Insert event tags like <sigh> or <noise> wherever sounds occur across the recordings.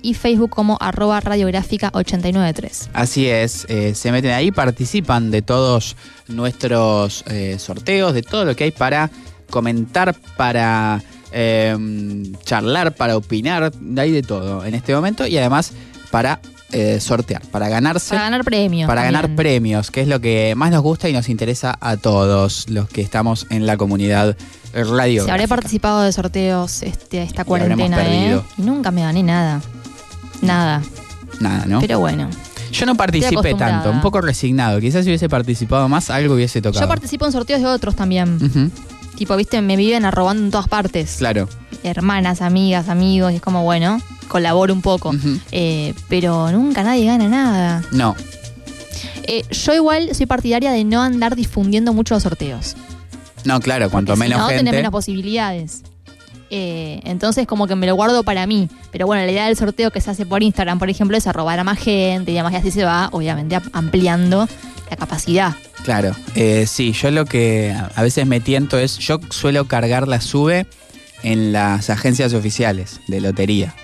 y Facebook como arroba radiográfica 893. Así es, eh, se meten ahí, participan de todos nuestros eh, sorteos, de todo lo que hay para comentar, para eh, charlar, para opinar, hay de todo en este momento y además para eh, sortear, para ganarse. Para ganar premios. Para también. ganar premios, que es lo que más nos gusta y nos interesa a todos los que estamos en la comunidad radio. Se habré participado de sorteos este, esta Y cuarentena, ¿eh? perdido. Y nunca me gané nada. Nada. Nada, ¿no? Pero bueno. Yo no participé tanto, un poco resignado. Quizás si hubiese participado más, algo hubiese tocado. Yo participo en sorteos de otros también. Tipo, viste, me viven arrobando en todas partes. Claro. Hermanas, amigas, amigos. Y es como, bueno, colaboro un poco. Eh, pero nunca nadie gana nada. No, Eh, yo igual soy partidaria de no andar difundiendo mucho los sorteos. no, claro, cuanto Porque menos si no, gente. tenés menos posibilidades. Eh, entonces, como que me lo guardo para mí. Pero bueno, la idea del sorteo que se hace por Instagram, por ejemplo, es arrobar a más gente y además y así se va, obviamente, ampliando la capacidad. Claro, eh, sí, yo lo que a veces me tiento es, yo suelo cargar la sube en las agencias oficiales de lotería.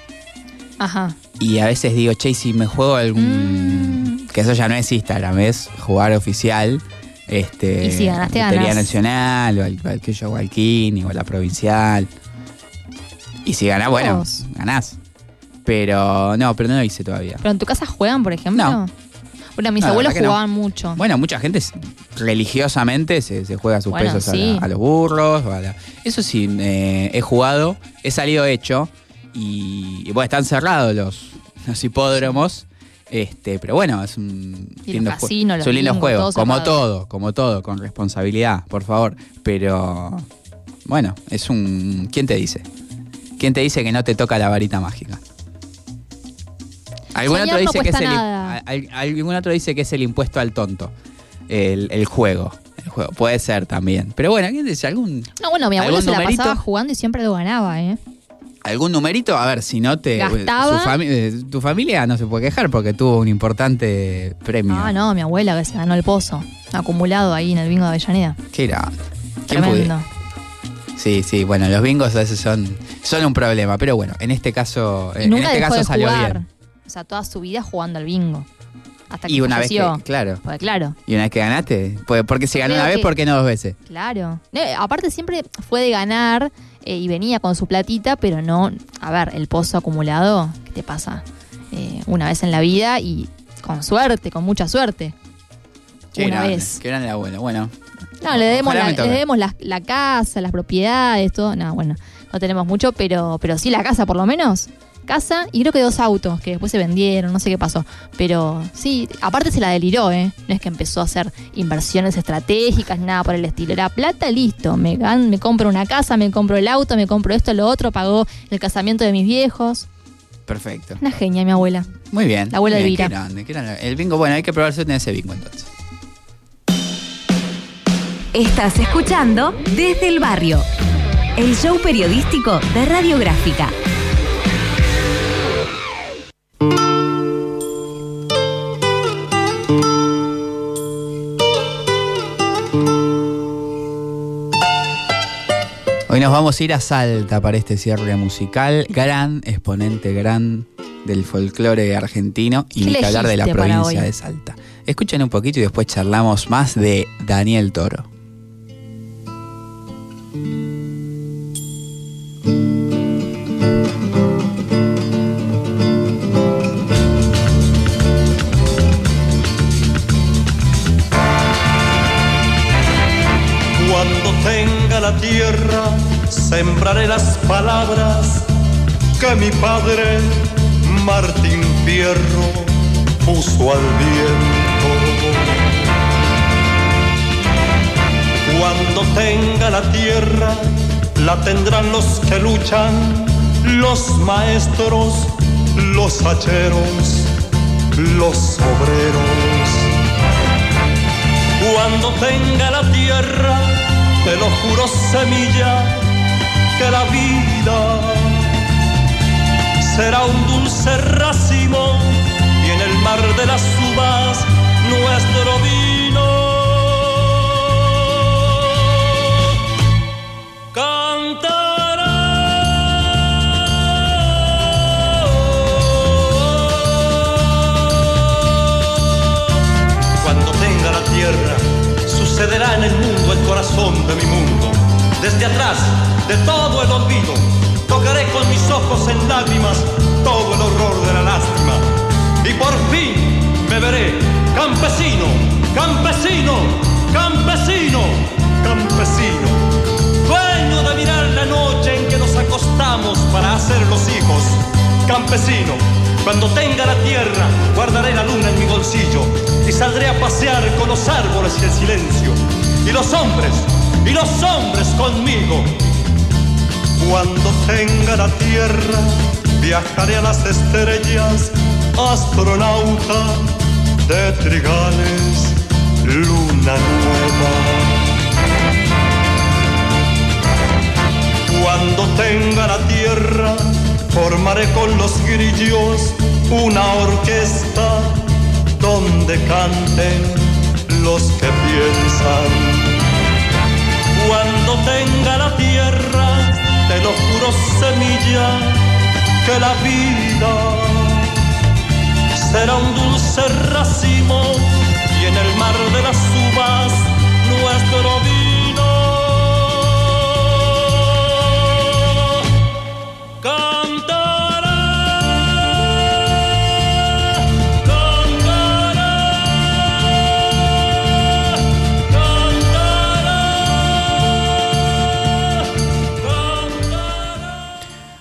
Ajá. Y a veces digo, che, ¿y si me juego algún... Mm. Que eso ya no es Instagram, es jugar oficial. Este, Y si ganaste, Lotería. Nacional, o al, al que yo, o al Kini, o la provincial. Y si ganás, bueno, Todos. ganás. Pero no, pero no lo hice todavía. ¿Pero en tu casa juegan, por ejemplo? No. Bueno, mis No, la abuelos verdad que no. jugaban mucho. Bueno, mucha gente s- religiosamente se, se juega sus Bueno, pesos a, sí. la- a los burros. o a la- eso sí, eh, he jugado, he salido hecho. Y, y bueno, están cerrados los, los hipódromos. Este, pero bueno, es un Y lindo, los jue- casinos, los un lindo bingos, juego. todo Como cerrado. todo, como todo, con responsabilidad, por favor. Pero bueno, es un. ¿Quién te dice? ¿Quién te dice que no te toca la varita mágica? Algún otro, no dice que es el, al- algún otro dice que es el impuesto al tonto. El, el juego. El juego. Puede ser también. Pero bueno, ¿quién dice? ¿Algún, No, bueno, mi abuelo ¿Algún se la pasaba jugando y siempre lo ganaba, ¿eh? ¿Algún numerito? A ver, si no te. Gastaba. su fami- eh, tu familia no se puede quejar porque tuvo un importante premio. Ah, no, mi abuela que se ganó el pozo. Acumulado ahí en el bingo de Avellaneda. Qué grande. ¿Quién Tremendo. pudiera? Sí, sí, bueno, los bingos a veces son, son un problema, pero bueno, en este caso, Y en nunca este dejó caso de salió jugar. bien. O sea, toda su vida jugando al bingo. Hasta que Y una vez que, claro, Porque claro, y una vez que ganaste, pues, porque si ganó Creo una vez, que- ¿por qué no dos veces? claro. Eh, aparte siempre fue de ganar eh, y venía con su platita, pero no, a ver, el pozo acumulado, ¿qué te pasa? Eh, una vez en la vida y con suerte, con mucha suerte. Una vez. Qué grande la abuela. Bueno, No, le debemos, la, le debemos la, la casa, las propiedades, todo. No, bueno, no tenemos mucho, pero, pero sí la casa por lo menos. Casa y creo que dos autos que después se vendieron, no sé qué pasó. Pero sí, aparte se la deliró, ¿eh? No es que empezó a hacer inversiones estratégicas, nada por el estilo. Era plata, listo. Me, me compro una casa, me compro el auto, me compro esto, lo otro, pagó el casamiento de mis viejos. perfecto. Una genia, mi abuela. Muy bien. La abuela de Elvira. Qué grande, qué grande. El bingo, bueno, hay que probar suerte en ese bingo entonces. Estás escuchando Desde el Barrio, el show periodístico de Radiográfica. Hoy nos vamos a ir a Salta para este cierre musical. Gran exponente, gran del folclore argentino y ¿Qué ni que hablar de la provincia hoy? de Salta. Escuchen un poquito y después charlamos más de Daniel Toro. Tierra, sembraré las palabras que mi padre Martín Fierro puso al viento. Cuando tenga la tierra, la tendrán los que luchan, los maestros, los hacheros, los obreros. Cuando tenga la tierra, te lo juro semilla, que la vida será un dulce racimo y en el mar de las uvas nuestro vino. Mi mundo. Desde atrás, de todo el olvido, tocaré con mis ojos en lágrimas todo el horror de la lástima. Y por fin me veré campesino, campesino, campesino, campesino. Dueño de mirar la noche en que nos acostamos para hacer los hijos. Campesino, cuando tenga la tierra, guardaré la luna en mi bolsillo y saldré a pasear con los árboles y el silencio. Y los hombres, y los hombres conmigo. Cuando tenga la tierra, viajaré a las estrellas, astronauta de trigales, luna nueva. Cuando tenga la tierra, formaré con los grillos una orquesta donde canten los que piensan. Cuando tenga la tierra, te lo juro semilla, que la vida será un dulce racimo y en el mar de las uvas nuestro vino.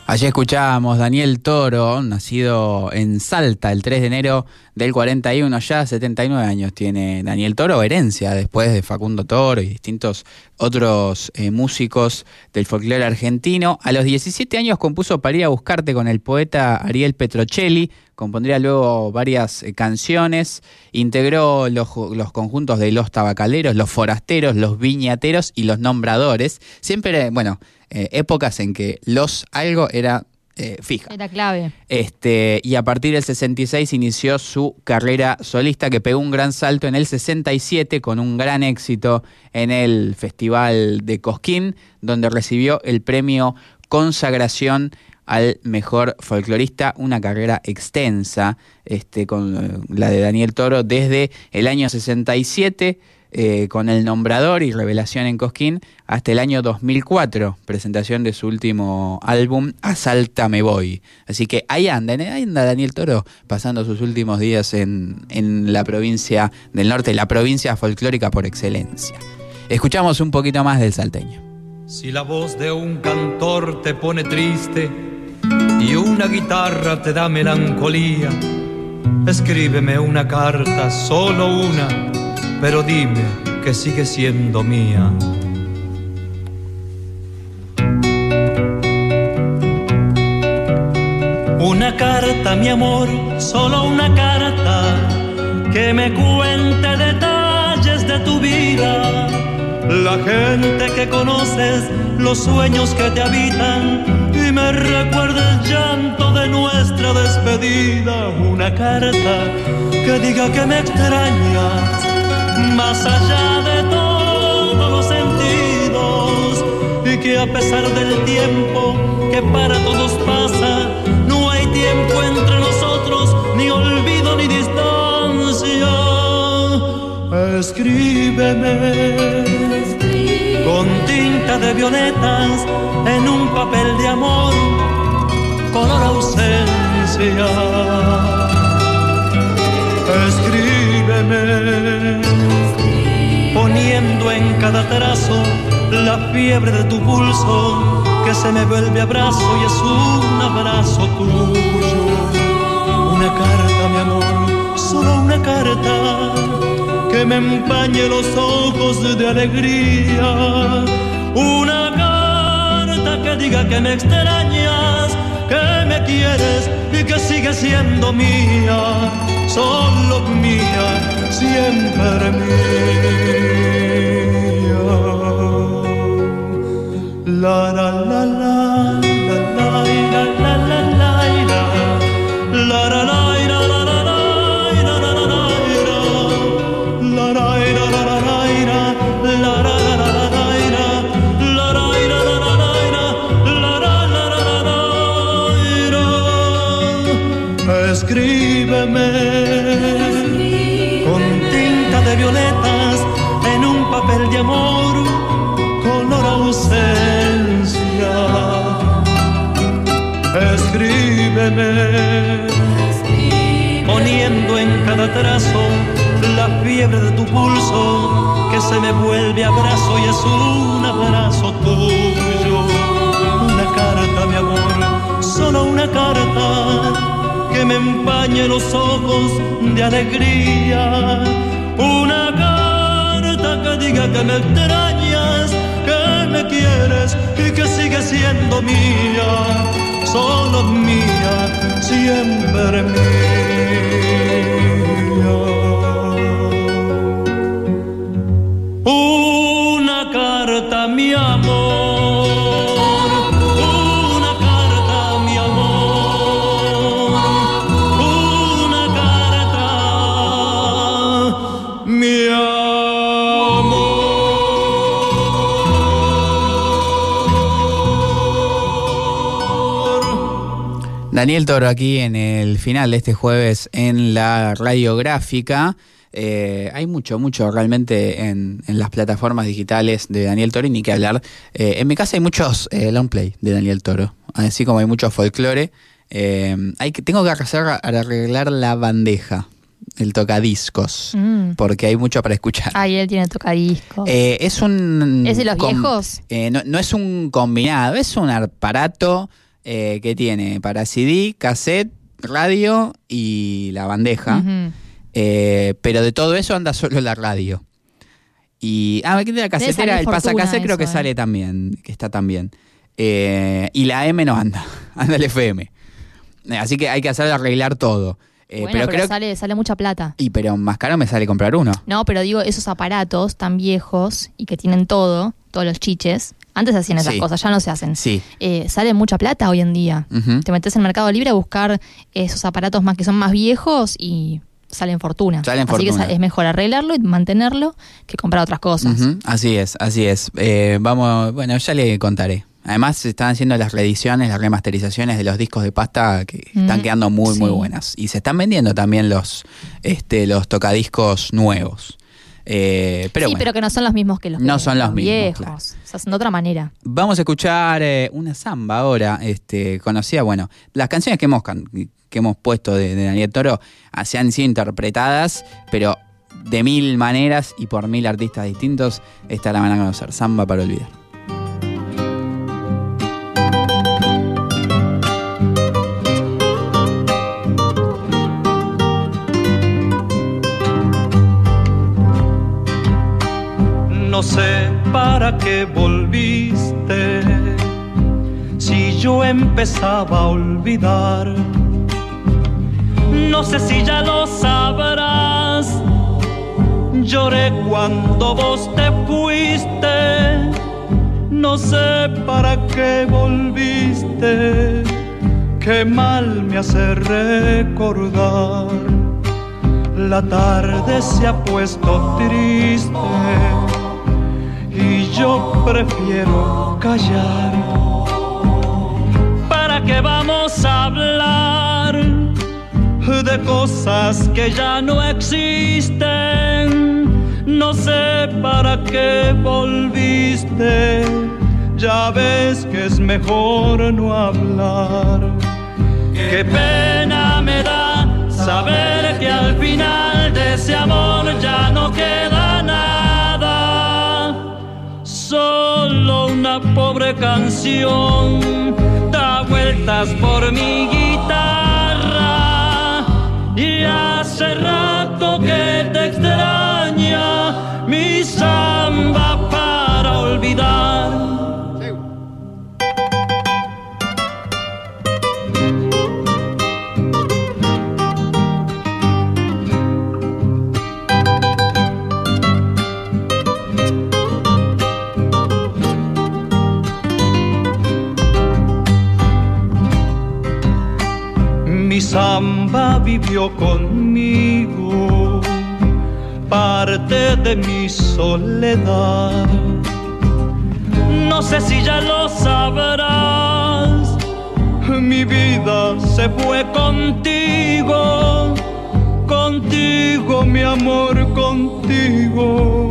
Allí escuchábamos Daniel Toro, nacido en Salta el 3 de enero del 41, ya 79 años tiene Daniel Toro, herencia después de Facundo Toro y distintos otros eh, músicos del folclore argentino. A los 17 años compuso Para ir a buscarte con el poeta Ariel Petrocelli, compondría luego varias eh, canciones, integró los, los conjuntos de los tabacaleros, los forasteros, los viñateros y los nombradores. Siempre, bueno, eh, épocas en que los algo era eh, fija. Era clave. Este, y a partir del 66 inició su carrera solista que pegó un gran salto en el 67 con un gran éxito en el Festival de Cosquín, donde recibió el premio Consagración al mejor folclorista, una carrera extensa este, con eh, la de Daniel Toro desde el año 67 eh, con El Nombrador y Revelación en Cosquín hasta el año 2004, presentación de su último álbum A Salta Me Voy. Así que ahí anda, ahí anda Daniel Toro pasando sus últimos días en, en la provincia del norte, la provincia folclórica por excelencia. Escuchamos un poquito más del salteño. Si la voz de un cantor te pone triste y una guitarra te da melancolía, escríbeme una carta, solo una, pero dime que sigue siendo mía. Una carta, mi amor, solo una carta que me cuente detalles de tu vida. La gente que conoces, los sueños que te habitan y me recuerda el llanto de nuestra despedida. Una carta que diga que me extrañas más allá de todos los sentidos y que a pesar del tiempo que para todos pasa, no hay tiempo entre nosotros, ni olvido ni distancia. Escríbeme con tinta de violetas en un papel de amor, color ausencia. Escríbeme poniendo en cada trazo la fiebre de tu pulso que se me vuelve abrazo y es un abrazo tuyo. Una carta, mi amor, solo una carta que me empañe los ojos de alegría. Una carta que diga que me extrañas, que me quieres y que sigue siendo mía, solo mía, siempre mía. escríbeme, con tinta de violetas en un papel de amor color ausencia. Escríbeme, escríbeme. Poniendo en cada trazo la fiebre de tu pulso que se me vuelve abrazo y es un abrazo tuyo, una carta mi amor, solo una carta que me empañe los ojos de alegría. Una carta que diga que me extrañas, que me quieres y que sigue siendo mía, solo mía, siempre mía. Una carta, mi amor. Daniel Toro aquí en el final de este jueves en la radiográfica. Eh, hay mucho, mucho realmente en, en las plataformas digitales de Daniel Toro y ni que hablar. Eh, en mi casa hay muchos eh, long play de Daniel Toro, así como hay mucho folclore. Eh, hay que, tengo que hacer arreglar la bandeja, el tocadiscos, Mm. porque hay mucho para escuchar. Ay, él tiene tocadisco. Eh, es un. ¿Es de los viejos? eh, no, no es un combinado, es un aparato eh, que tiene para CD, cassette, radio y la bandeja. Eh, pero de todo eso anda solo la radio. Y. Ah, aquí de la casetera, el pasacassette creo que eso, eh. sale también, que está también. Eh, y la M no anda, <laughs> anda el FM. Así que hay que hacer arreglar todo. Eh, bueno, pero, pero, creo sale, sale mucha plata. Y pero más caro me sale comprar uno. No, pero digo, esos aparatos tan viejos y que tienen todo, todos los chiches, antes hacían esas Sí. cosas, ya no se hacen. Sí. Eh, sale mucha plata hoy en día. Te metes en Mercado Libre a buscar esos aparatos más que son más viejos y salen fortuna. Salen así que fortuna. sa- es mejor arreglarlo y mantenerlo que comprar otras cosas. Así es, así es. Eh, vamos, bueno, ya le contaré. Además, se están haciendo las reediciones, las remasterizaciones de los discos de pasta que están Mm, quedando muy, muy buenas. Y se están vendiendo también los, este, los tocadiscos nuevos. Eh, pero sí, bueno, pero que no son los mismos que los, No que- son los mismos, viejos. claro. Se hacen de otra manera. vamos a escuchar eh, una samba ahora, este, conocida, bueno, las canciones que hemos, que hemos puesto de, de Daniel Toro ah, se han sido interpretadas, pero de mil maneras y por mil artistas distintos. Esta la van a conocer, samba para olvidar. Sé para qué volviste si yo empezaba a olvidar. No sé si ya lo sabrás. Lloré cuando vos te fuiste. No sé para qué volviste. Qué mal me hace recordar. La tarde se ha puesto triste y yo prefiero callar. ¿Para qué vamos a hablar de cosas que ya no existen? No sé para qué volviste, ya ves que es mejor no hablar. Qué pena me da saber pobre canción da vueltas por mi guitarra. Y hace rato que te extraña mi samba Mi samba vivió conmigo, parte de mi soledad. No sé si ya lo sabrás, mi vida se fue contigo, contigo mi amor, contigo.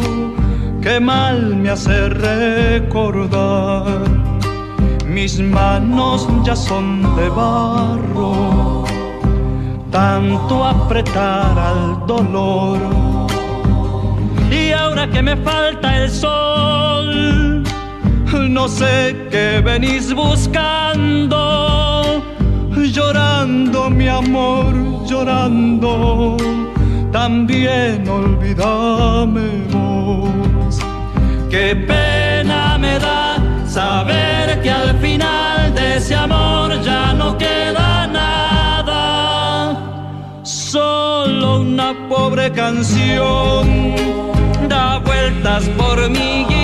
Qué mal me hace recordar mis manos ya son de barro, tanto apretar al dolor. Y ahora que me falta el sol, no sé qué venís buscando, llorando mi amor, llorando, también olvídame vos. Qué pena me da saber que al final de ese amor pobre canción da vueltas por mi